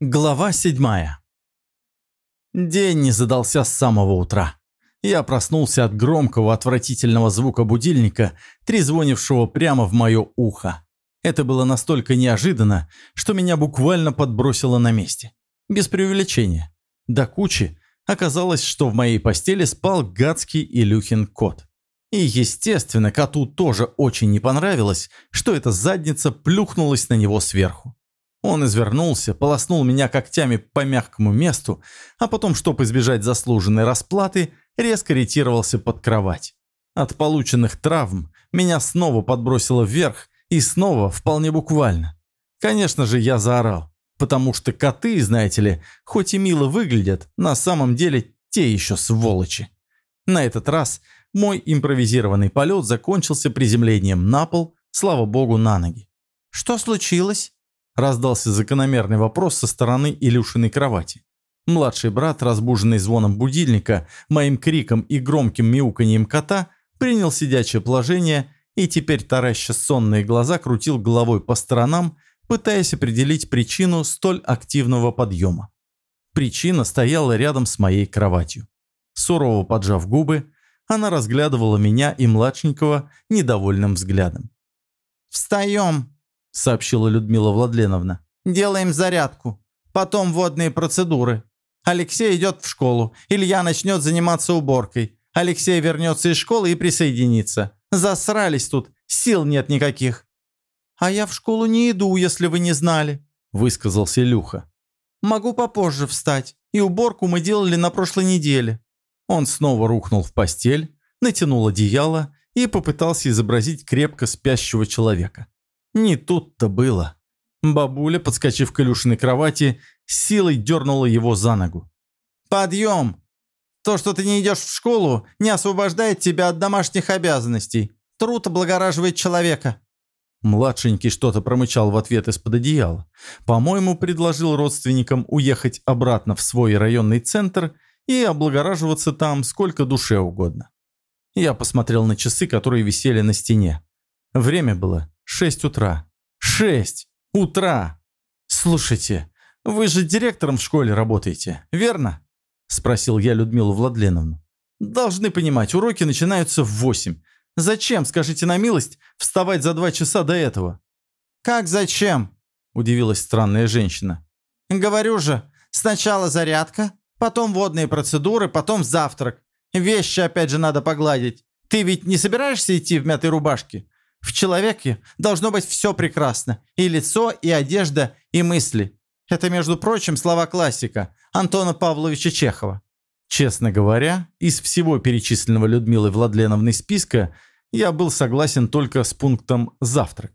Глава седьмая. День не задался с самого утра. Я проснулся от громкого отвратительного звука будильника, трезвонившего прямо в мое ухо. Это было настолько неожиданно, что меня буквально подбросило на месте. Без преувеличения. До кучи оказалось, что в моей постели спал гадский Илюхин кот. И, естественно, коту тоже очень не понравилось, что эта задница плюхнулась на него сверху. Он извернулся, полоснул меня когтями по мягкому месту, а потом, чтобы избежать заслуженной расплаты, резко ретировался под кровать. От полученных травм меня снова подбросило вверх и снова вполне буквально. Конечно же, я заорал, потому что коты, знаете ли, хоть и мило выглядят, на самом деле те еще сволочи. На этот раз мой импровизированный полет закончился приземлением на пол, слава богу, на ноги. «Что случилось?» Раздался закономерный вопрос со стороны Илюшиной кровати. Младший брат, разбуженный звоном будильника, моим криком и громким мяуканьем кота, принял сидячее положение и теперь, тараща сонные глаза, крутил головой по сторонам, пытаясь определить причину столь активного подъема. Причина стояла рядом с моей кроватью. Сурово поджав губы, она разглядывала меня и младшенького недовольным взглядом. «Встаем!» – сообщила Людмила Владленовна. «Делаем зарядку. Потом водные процедуры. Алексей идет в школу. Илья начнет заниматься уборкой. Алексей вернется из школы и присоединится. Засрались тут. Сил нет никаких». «А я в школу не иду, если вы не знали», – высказался Илюха. «Могу попозже встать. И уборку мы делали на прошлой неделе». Он снова рухнул в постель, натянул одеяло и попытался изобразить крепко спящего человека. Не тут-то было. Бабуля, подскочив к Илюшиной кровати, силой дернула его за ногу. «Подъем! То, что ты не идешь в школу, не освобождает тебя от домашних обязанностей. Труд облагораживает человека». Младшенький что-то промычал в ответ из-под одеяла. По-моему, предложил родственникам уехать обратно в свой районный центр и облагораживаться там сколько душе угодно. Я посмотрел на часы, которые висели на стене. Время было Шесть утра. Шесть утра! Слушайте, вы же директором в школе работаете, верно? Спросил я Людмилу Владленовну. Должны понимать, уроки начинаются в восемь. Зачем, скажите на милость, вставать за два часа до этого? Как зачем? Удивилась странная женщина. Говорю же, сначала зарядка, потом водные процедуры, потом завтрак. Вещи опять же надо погладить. Ты ведь не собираешься идти в мятой рубашке? В человеке должно быть все прекрасно. И лицо, и одежда, и мысли. Это, между прочим, слова классика Антона Павловича Чехова. Честно говоря, из всего перечисленного Людмилой Владленовной списка я был согласен только с пунктом «завтрак».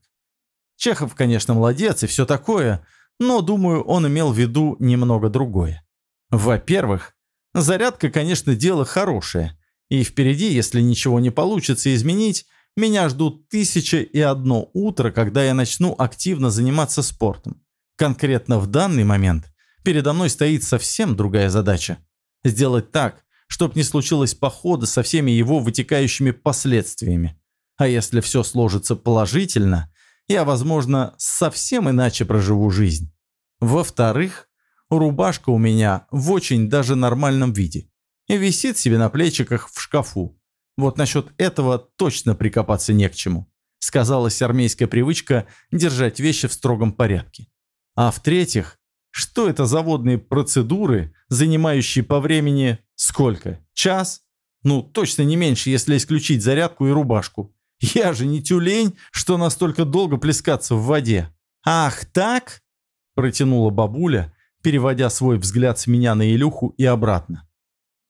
Чехов, конечно, молодец и все такое, но, думаю, он имел в виду немного другое. Во-первых, зарядка, конечно, дело хорошее, и впереди, если ничего не получится изменить, меня ждут тысяча и одно утро, когда я начну активно заниматься спортом. Конкретно в данный момент передо мной стоит совсем другая задача. Сделать так, чтобы не случилось похода со всеми его вытекающими последствиями. А если все сложится положительно, я, возможно, совсем иначе проживу жизнь. Во-вторых, рубашка у меня в очень даже нормальном виде. И висит себе на плечиках в шкафу. Вот насчет этого точно прикопаться не к чему. Сказалась армейская привычка держать вещи в строгом порядке. А в-третьих, что это за водные процедуры, занимающие по времени сколько? Час? Ну, точно не меньше, если исключить зарядку и рубашку. Я же не тюлень, что настолько долго плескаться в воде. «Ах, так?» – протянула бабуля, переводя свой взгляд с меня на Илюху и обратно.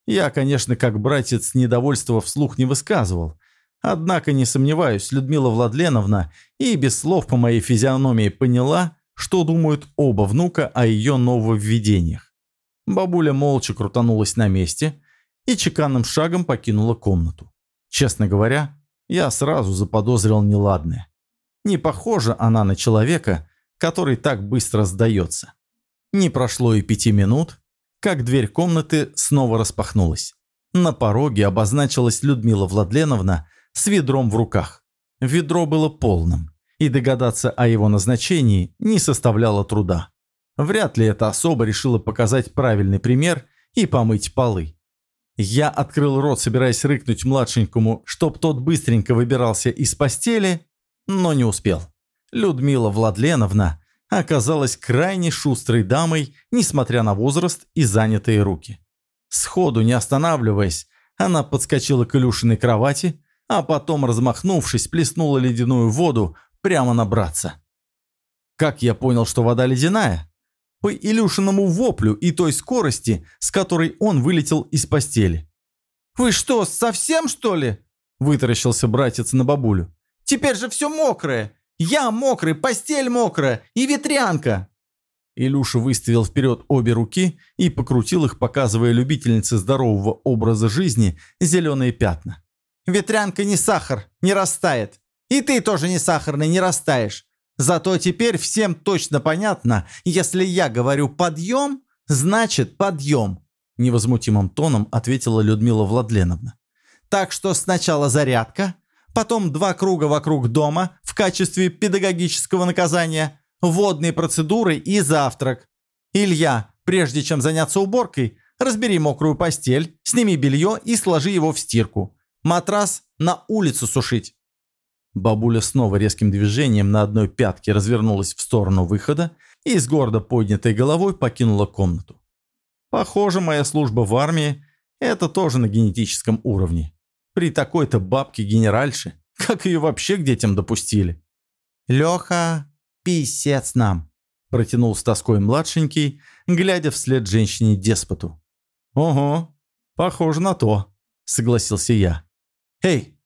Я, конечно, как братец недовольства вслух не высказывал. Однако, не сомневаюсь, Людмила Владленовна и без слов по моей физиономии поняла, что думают оба внука о ее нововведениях. Бабуля молча крутанулась на месте и чеканным шагом покинула комнату. Честно говоря, я сразу заподозрил неладное. Не похожа она на человека, который так быстро сдается. Не прошло и пяти минут, как дверь комнаты снова распахнулась. На пороге обозначилась Людмила Владленовна с ведром в руках. Ведро было полным, и догадаться о его назначении не составляло труда. Вряд ли эта особа решила показать правильный пример и помыть полы. Я открыл рот, собираясь рыкнуть младшенькому, чтоб тот быстренько выбирался из постели, но не успел. Людмила Владленовна оказалась крайне шустрой дамой, несмотря на возраст и занятые руки. Сходу, не останавливаясь, она подскочила к Илюшиной кровати, а потом, размахнувшись, плеснула ледяную воду прямо на братца. Как я понял, что вода ледяная? По Илюшиному воплю и той скорости, с которой он вылетел из постели. «Вы что, совсем что ли?» – вытаращился братец на бабулю. «Теперь же все мокрое! Я мокрый, постель мокрая и ветрянка!» Илюша выставил вперед обе руки и покрутил их, показывая любительнице здорового образа жизни зеленые пятна. «Ветрянка не сахар, не растает. И ты тоже не сахарный, не растаешь. Зато теперь всем точно понятно, если я говорю «подъем», значит «подъем», невозмутимым тоном ответила Людмила Владленовна. Так что сначала зарядка, потом два круга вокруг дома в качестве педагогического наказания – водные процедуры и завтрак. Илья, прежде чем заняться уборкой, разбери мокрую постель, сними белье и сложи его в стирку. Матрас на улицу сушить. Бабуля снова резким движением на одной пятке развернулась в сторону выхода и с гордо поднятой головой покинула комнату. Похоже, моя служба в армии – это тоже на генетическом уровне. При такой-то бабке-генеральше, как ее вообще к детям допустили? «Леха, «Писец нам!» – протянул с тоской младшенький, глядя вслед женщине-деспоту. «Ого, похоже на то», – согласился я. «Эй,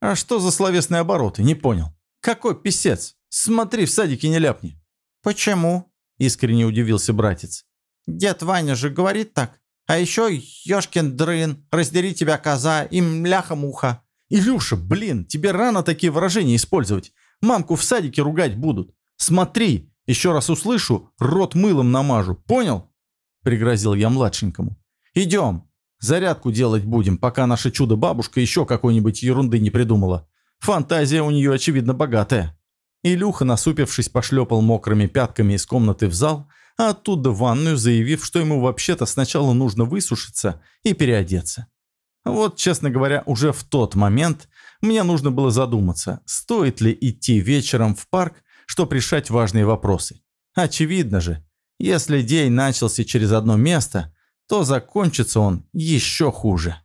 а что за словесные обороты? Не понял. Какой писец? Смотри, в садике не ляпни». «Почему?» – искренне удивился братец. «Дед Ваня же говорит так. А еще ёшкин дрын, раздери тебя коза и мляха-муха». «Илюша, блин, тебе рано такие выражения использовать. Мамку в садике ругать будут. Смотри, еще раз услышу, рот мылом намажу, понял?» Пригрозил я младшенькому. «Идем, зарядку делать будем, пока наша чудо-бабушка еще какой-нибудь ерунды не придумала. Фантазия у нее, очевидно, богатая». Илюха, насупившись, пошлепал мокрыми пятками из комнаты в зал, а оттуда в ванную, заявив, что ему вообще-то сначала нужно высушиться и переодеться. Вот, честно говоря, уже в тот момент мне нужно было задуматься, стоит ли идти вечером в парк чтобы решать важные вопросы. Очевидно же, если день начался через одно место, то закончится он еще хуже.